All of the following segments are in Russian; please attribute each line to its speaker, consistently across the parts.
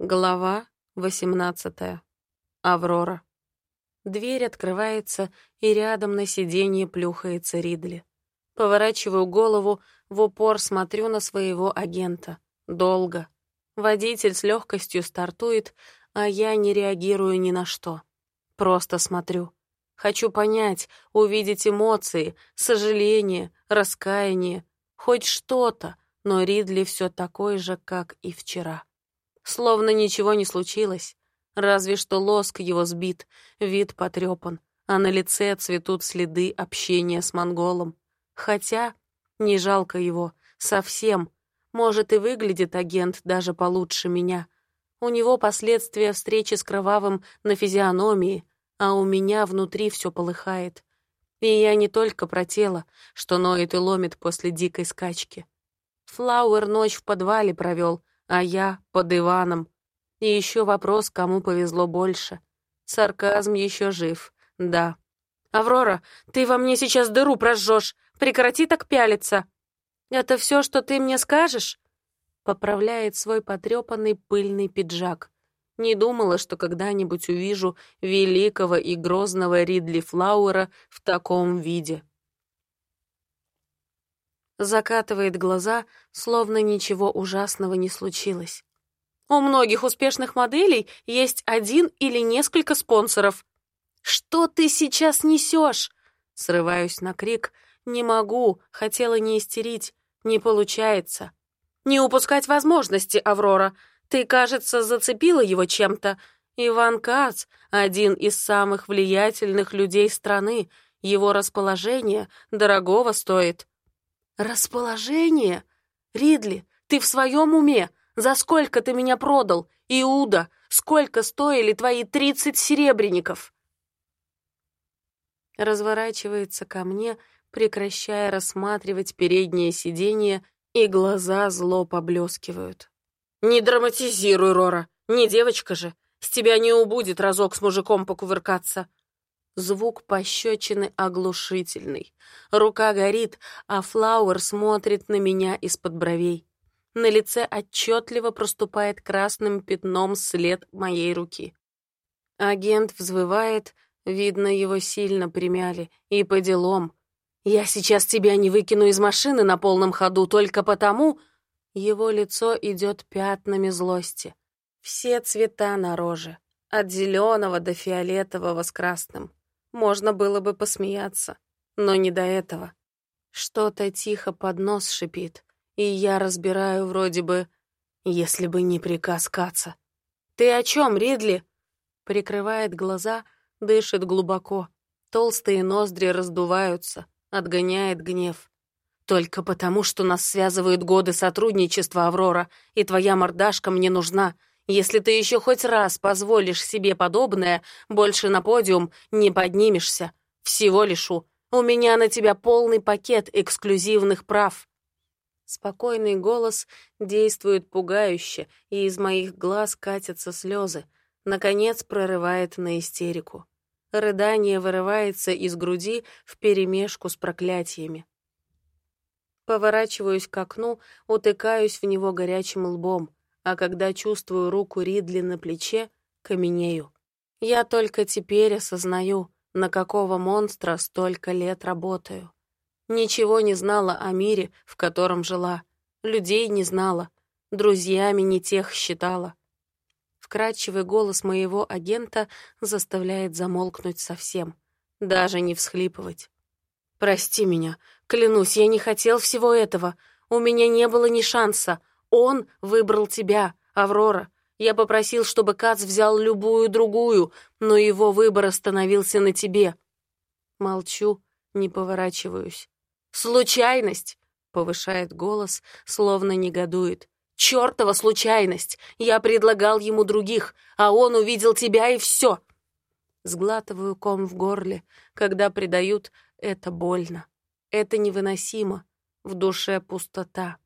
Speaker 1: Глава 18. Аврора. Дверь открывается, и рядом на сиденье плюхается Ридли. Поворачиваю голову, в упор смотрю на своего агента. Долго. Водитель с легкостью стартует, а я не реагирую ни на что. Просто смотрю. Хочу понять, увидеть эмоции, сожаление, раскаяние, хоть что-то, но Ридли все такой же, как и вчера. Словно ничего не случилось. Разве что лоск его сбит, вид потрепан, а на лице цветут следы общения с монголом. Хотя не жалко его, совсем. Может, и выглядит агент даже получше меня. У него последствия встречи с Кровавым на физиономии, а у меня внутри все полыхает. И я не только про тело, что ноет и ломит после дикой скачки. Флауэр ночь в подвале провел, а я под Иваном. И еще вопрос, кому повезло больше. Сарказм еще жив, да. «Аврора, ты во мне сейчас дыру прожжешь. Прекрати так пялиться!» «Это все, что ты мне скажешь?» Поправляет свой потрепанный пыльный пиджак. Не думала, что когда-нибудь увижу великого и грозного Ридли Флауэра в таком виде. Закатывает глаза, словно ничего ужасного не случилось. У многих успешных моделей есть один или несколько спонсоров. «Что ты сейчас несешь?» Срываюсь на крик. «Не могу, хотела не истерить. Не получается». «Не упускать возможности, Аврора. Ты, кажется, зацепила его чем-то. Иван Кац — один из самых влиятельных людей страны. Его расположение дорогого стоит». «Расположение? Ридли, ты в своем уме? За сколько ты меня продал? Иуда, сколько стоили твои тридцать серебряников?» Разворачивается ко мне, прекращая рассматривать переднее сиденье, и глаза зло поблескивают. «Не драматизируй, Рора, не девочка же. С тебя не убудет разок с мужиком покувыркаться. Звук пощечины оглушительный. Рука горит, а Флауэр смотрит на меня из-под бровей. На лице отчетливо проступает красным пятном след моей руки. Агент взвывает, видно, его сильно примяли, и по делам. «Я сейчас тебя не выкину из машины на полном ходу только потому...» Его лицо идет пятнами злости. Все цвета на роже, от зеленого до фиолетового с красным. Можно было бы посмеяться, но не до этого. Что-то тихо под нос шипит, и я разбираю вроде бы, если бы не приказ Каца. «Ты о чем, Ридли?» Прикрывает глаза, дышит глубоко. Толстые ноздри раздуваются, отгоняет гнев. «Только потому, что нас связывают годы сотрудничества, Аврора, и твоя мордашка мне нужна, если ты еще хоть раз позволишь себе подобное, больше на подиум не поднимешься. Всего лишу. У меня на тебя полный пакет эксклюзивных прав». Спокойный голос действует пугающе, и из моих глаз катятся слезы. Наконец прорывает на истерику. Рыдание вырывается из груди вперемешку с проклятиями. Поворачиваюсь к окну, утыкаюсь в него горячим лбом а когда чувствую руку Ридли на плече, каменею. Я только теперь осознаю, на какого монстра столько лет работаю. Ничего не знала о мире, в котором жила. Людей не знала, друзьями не тех считала. Вкрадчивый голос моего агента заставляет замолкнуть совсем, даже не всхлипывать. «Прости меня, клянусь, я не хотел всего этого. У меня не было ни шанса. Он выбрал тебя, Аврора. Я попросил, чтобы Кац взял любую другую, но его выбор остановился на тебе. Молчу, не поворачиваюсь. «Случайность!» — повышает голос, словно негодует. «Чёртова случайность! Я предлагал ему других, а он увидел тебя и все!» Сглатываю ком в горле. Когда предают, это больно. Это невыносимо. В душе пустота.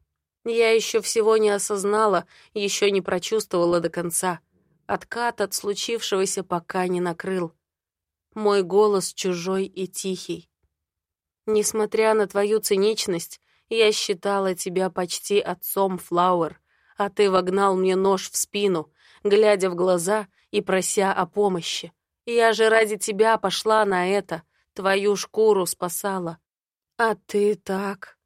Speaker 1: Я еще всего не осознала, еще не прочувствовала до конца. Откат от случившегося пока не накрыл. Мой голос чужой и тихий. Несмотря на твою циничность, я считала тебя почти отцом, Флауэр, а ты вогнал мне нож в спину. глядя в глаза и прося о помощи. «Я же ради тебя пошла на это, твою шкуру спасала. А ты так...»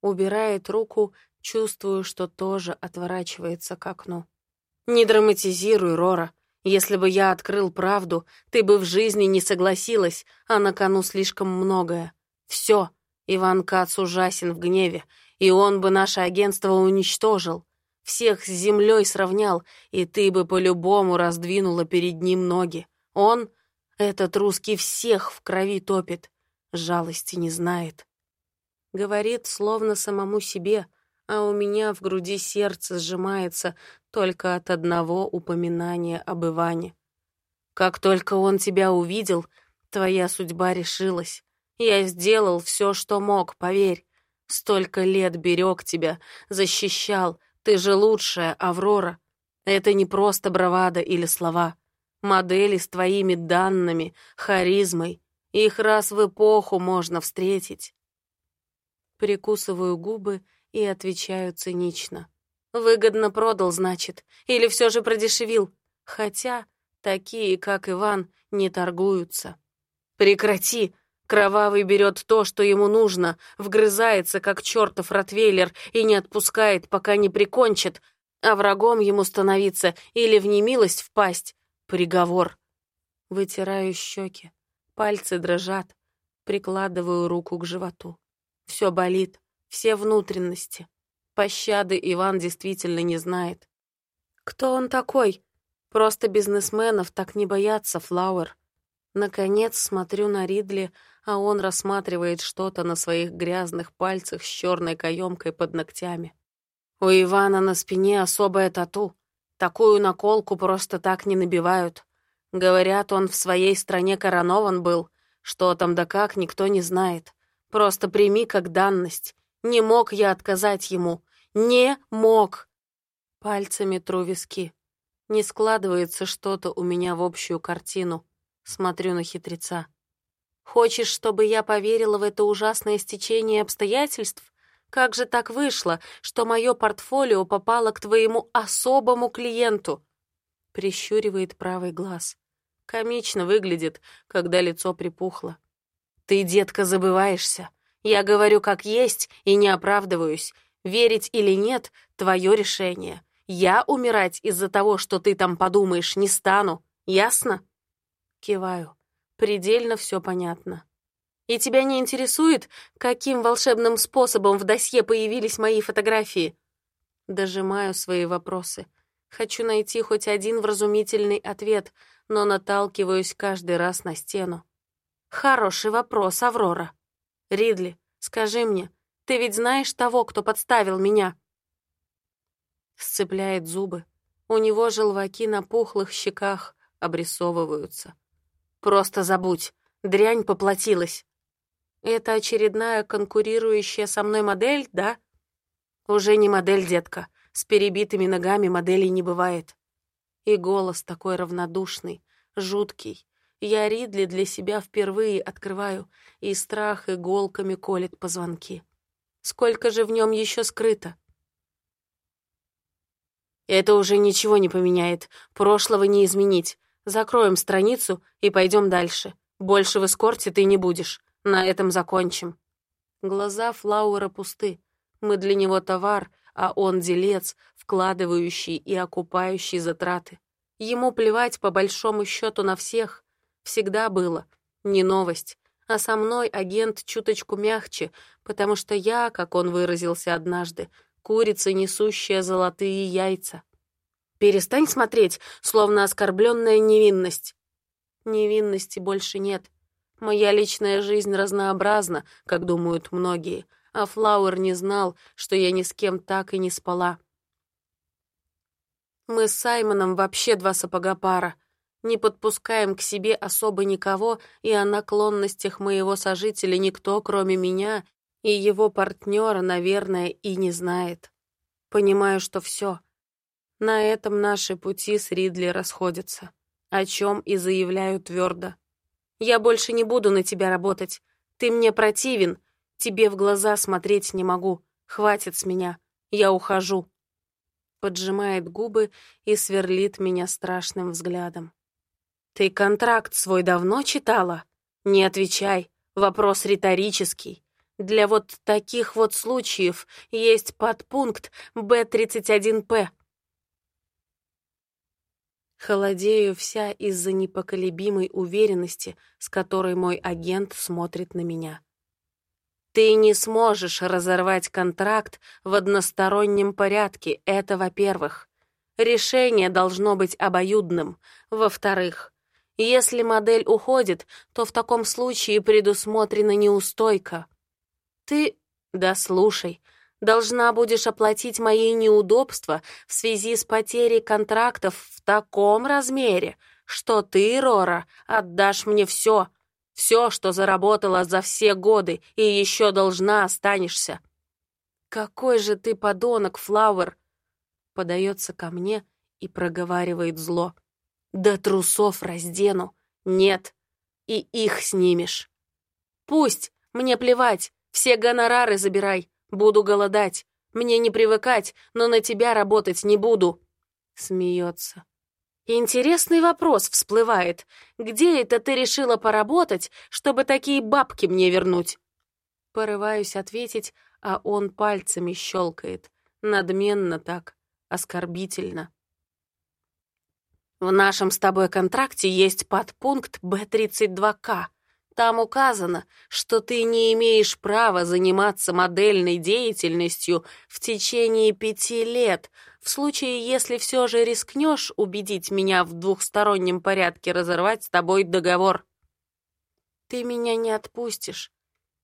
Speaker 1: Убирает руку, чувствую, что тоже отворачивается к окну. «Не драматизируй, Рора. Если бы я открыл правду, ты бы в жизни не согласилась, а на кону слишком многое. Все, Иван Кац ужасен в гневе, и он бы наше агентство уничтожил. Всех с землей сравнял, и ты бы по-любому раздвинула перед ним ноги. Он, этот русский, всех в крови топит, жалости не знает. Говорит, словно самому себе, а у меня в груди сердце сжимается только от одного упоминания об Иване. Как только он тебя увидел, твоя судьба решилась. Я сделал все, что мог, поверь. Столько лет берег тебя, защищал. Ты же лучшая, Аврора. Это не просто бравада или слова. Модели с твоими данными, харизмой. Их раз в эпоху можно встретить. Прикусываю губы и отвечаю цинично. Выгодно продал, значит, или все же продешевил. Хотя такие, как Иван, не торгуются. Прекрати! Кровавый берет то, что ему нужно, вгрызается, как чертов ротвейлер, и не отпускает, пока не прикончит, а врагом ему становиться или в немилость впасть. Приговор. Вытираю щеки. Пальцы дрожат. Прикладываю руку к животу. Все болит, все внутренности. Пощады Иван действительно не знает. Кто он такой? Просто бизнесменов так не боятся, Флауэр. Наконец смотрю на Ридли, а он рассматривает что-то на своих грязных пальцах с черной каемкой под ногтями. У Ивана на спине особая тату. Такую наколку просто так не набивают. Говорят, он в своей стране коронован был. Что там да как, никто не знает. Просто прими как данность. Не мог я отказать ему. Не мог. Пальцами тру виски. Не складывается что-то у меня в общую картину. Смотрю на хитреца. Хочешь, чтобы я поверила в это ужасное стечение обстоятельств? Как же так вышло, что мое портфолио попало к твоему особому клиенту?» Прищуривает правый глаз. Комично выглядит, когда лицо припухло. «Ты, детка, забываешься. Я говорю как есть и не оправдываюсь. Верить или нет — твое решение. Я умирать из-за того, что ты там подумаешь, не стану. Ясно?» Киваю. Предельно все понятно. И тебя не интересует, каким волшебным способом в досье появились мои фотографии? Дожимаю свои вопросы. Хочу найти хоть один вразумительный ответ, но наталкиваюсь каждый раз на стену. Хороший вопрос, Аврора. Ридли, скажи мне, ты ведь знаешь того, кто подставил меня? Сцепляет зубы. У него желваки на пухлых щеках обрисовываются. Просто забудь. Дрянь поплатилась. Это очередная конкурирующая со мной модель, да? Уже не модель, детка. С перебитыми ногами моделей не бывает. И голос такой равнодушный, жуткий. Я Ридли для себя впервые открываю, и страх иголками колет позвонки. Сколько же в нем еще скрыто? Это уже ничего не поменяет, прошлого не изменить. Закроем страницу и пойдем дальше. Больше в эскорте ты не будешь. На этом закончим». Глаза Флауэра пусты. Мы для него товар, а он делец, вкладывающий и окупающий затраты. Ему плевать по большому счету на всех. Всегда было. Не новость. А со мной агент чуточку мягче, потому что я, как он выразился однажды, курица, несущая золотые яйца. Перестань смотреть, словно оскорбленная невинность. Невинности больше нет. Моя личная жизнь разнообразна, как думают многие, а Флауэр не знал, что я ни с кем так и не спала. Мы с Саймоном вообще два сапога пара. Не подпускаем к себе особо никого, и о наклонностях моего сожителя никто, кроме меня и его партнера, наверное, и не знает. Понимаю, что все — на этом наши пути с Ридли расходятся, о чем и заявляю твердо. Я больше не буду на тебя работать. Ты мне противен. Тебе в глаза смотреть не могу. Хватит с меня. Я ухожу. поджимает губы и сверлит меня страшным взглядом. «Ты контракт свой давно читала? Не отвечай, вопрос риторический. Для вот таких вот случаев есть подпункт Б-31П». Холодею вся из-за непоколебимой уверенности, с которой мой агент смотрит на меня. Ты не сможешь разорвать контракт в одностороннем порядке, это во-первых. Решение должно быть обоюдным. Во-вторых, если модель уходит, то в таком случае предусмотрена неустойка. Ты... Да слушай, должна будешь оплатить мои неудобства в связи с потерей контрактов в таком размере, что ты, Рора, отдашь мне все, все, что заработала за все годы, и еще должна останешься. Какой же ты подонок, Флауэр! Подается ко мне и проговаривает зло. До трусов раздену. Нет, и их снимешь. Пусть, мне плевать, все гонорары забирай. Буду голодать. Мне не привыкать, но на тебя работать не буду. Смеется. Интересный вопрос всплывает. Где это ты решила поработать, чтобы такие бабки мне вернуть? Порываюсь ответить, а он пальцами щелкает. Надменно так, оскорбительно. В нашем с тобой контракте есть подпункт Б-32К. Там указано, что ты не имеешь права заниматься модельной деятельностью в течение пяти лет, в случае, если все же рискнешь убедить меня в двухстороннем порядке разорвать с тобой договор. Ты меня не отпустишь.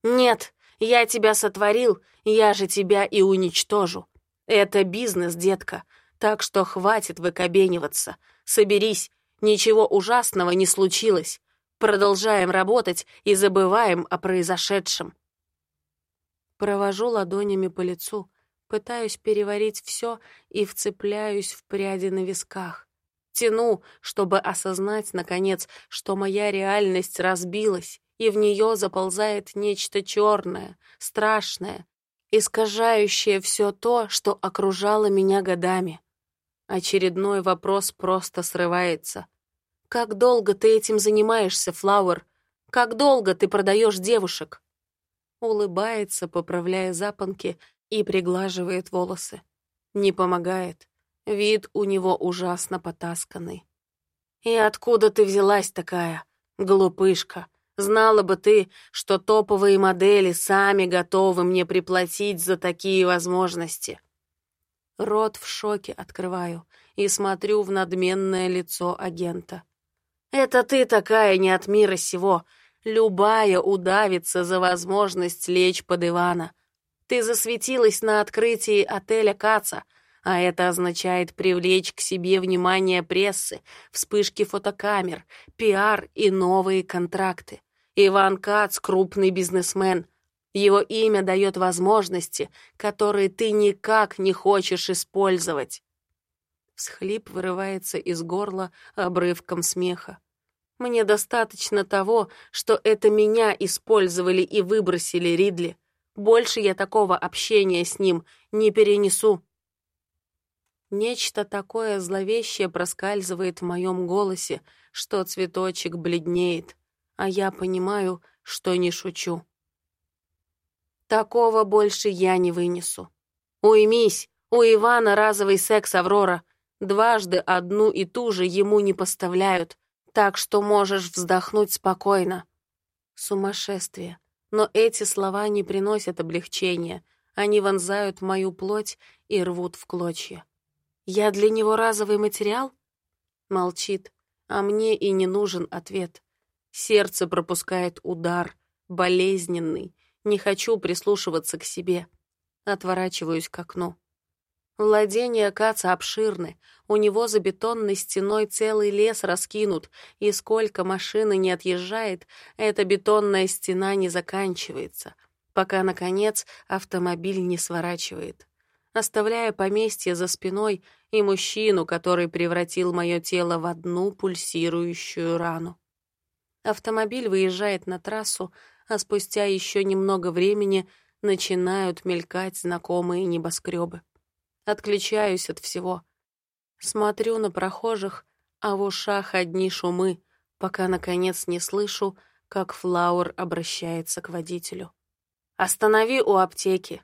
Speaker 1: Нет, я тебя сотворил, я же тебя и уничтожу. Это бизнес, детка, так что хватит выкобениваться. Соберись, ничего ужасного не случилось. Продолжаем работать и забываем о произошедшем. Провожу ладонями по лицу, пытаюсь переварить все и вцепляюсь в пряди на висках. Тяну, чтобы осознать, наконец, что моя реальность разбилась, и в нее заползает нечто черное, страшное, искажающее все то, что окружало меня годами. Очередной вопрос просто срывается — «Как долго ты этим занимаешься, Флауэр? Как долго ты продаешь девушек?» Улыбается, поправляя запонки, и приглаживает волосы. Не помогает. Вид у него ужасно потасканный. «И откуда ты взялась такая, глупышка? Знала бы ты, что топовые модели сами готовы мне приплатить за такие возможности». Рот в шоке открываю и смотрю в надменное лицо агента. Это ты такая не от мира сего. Любая удавится за возможность лечь под Ивана. Ты засветилась на открытии отеля Каца, а это означает привлечь к себе внимание прессы, вспышки фотокамер, пиар и новые контракты. Иван Кац — крупный бизнесмен. Его имя дает возможности, которые ты никак не хочешь использовать. Всхлип вырывается из горла обрывком смеха. Мне достаточно того, что это меня использовали и выбросили Ридли. Больше я такого общения с ним не перенесу. Нечто такое зловещее проскальзывает в моем голосе, что цветочек бледнеет, а я понимаю, что не шучу. Такого больше я не вынесу. Уймись, у Ивана разовый секс, Аврора. Дважды одну и ту же ему не поставляют, так что можешь вздохнуть спокойно. Сумасшествие. Но эти слова не приносят облегчения. Они вонзают мою плоть и рвут в клочья. Я для него разовый материал? Молчит, а мне и не нужен ответ. Сердце пропускает удар, болезненный. Не хочу прислушиваться к себе. Отворачиваюсь к окну. Владения Каца обширны, у него за бетонной стеной целый лес раскинут, и сколько машины не отъезжает, эта бетонная стена не заканчивается, пока, наконец, автомобиль не сворачивает, оставляя поместье за спиной и мужчину, который превратил мое тело в одну пульсирующую рану. Автомобиль выезжает на трассу, а спустя еще немного времени начинают мелькать знакомые небоскребы. Отключаюсь от всего. Смотрю на прохожих, а в ушах одни шумы, пока, наконец, не слышу, как Флауэр обращается к водителю. «Останови у аптеки!»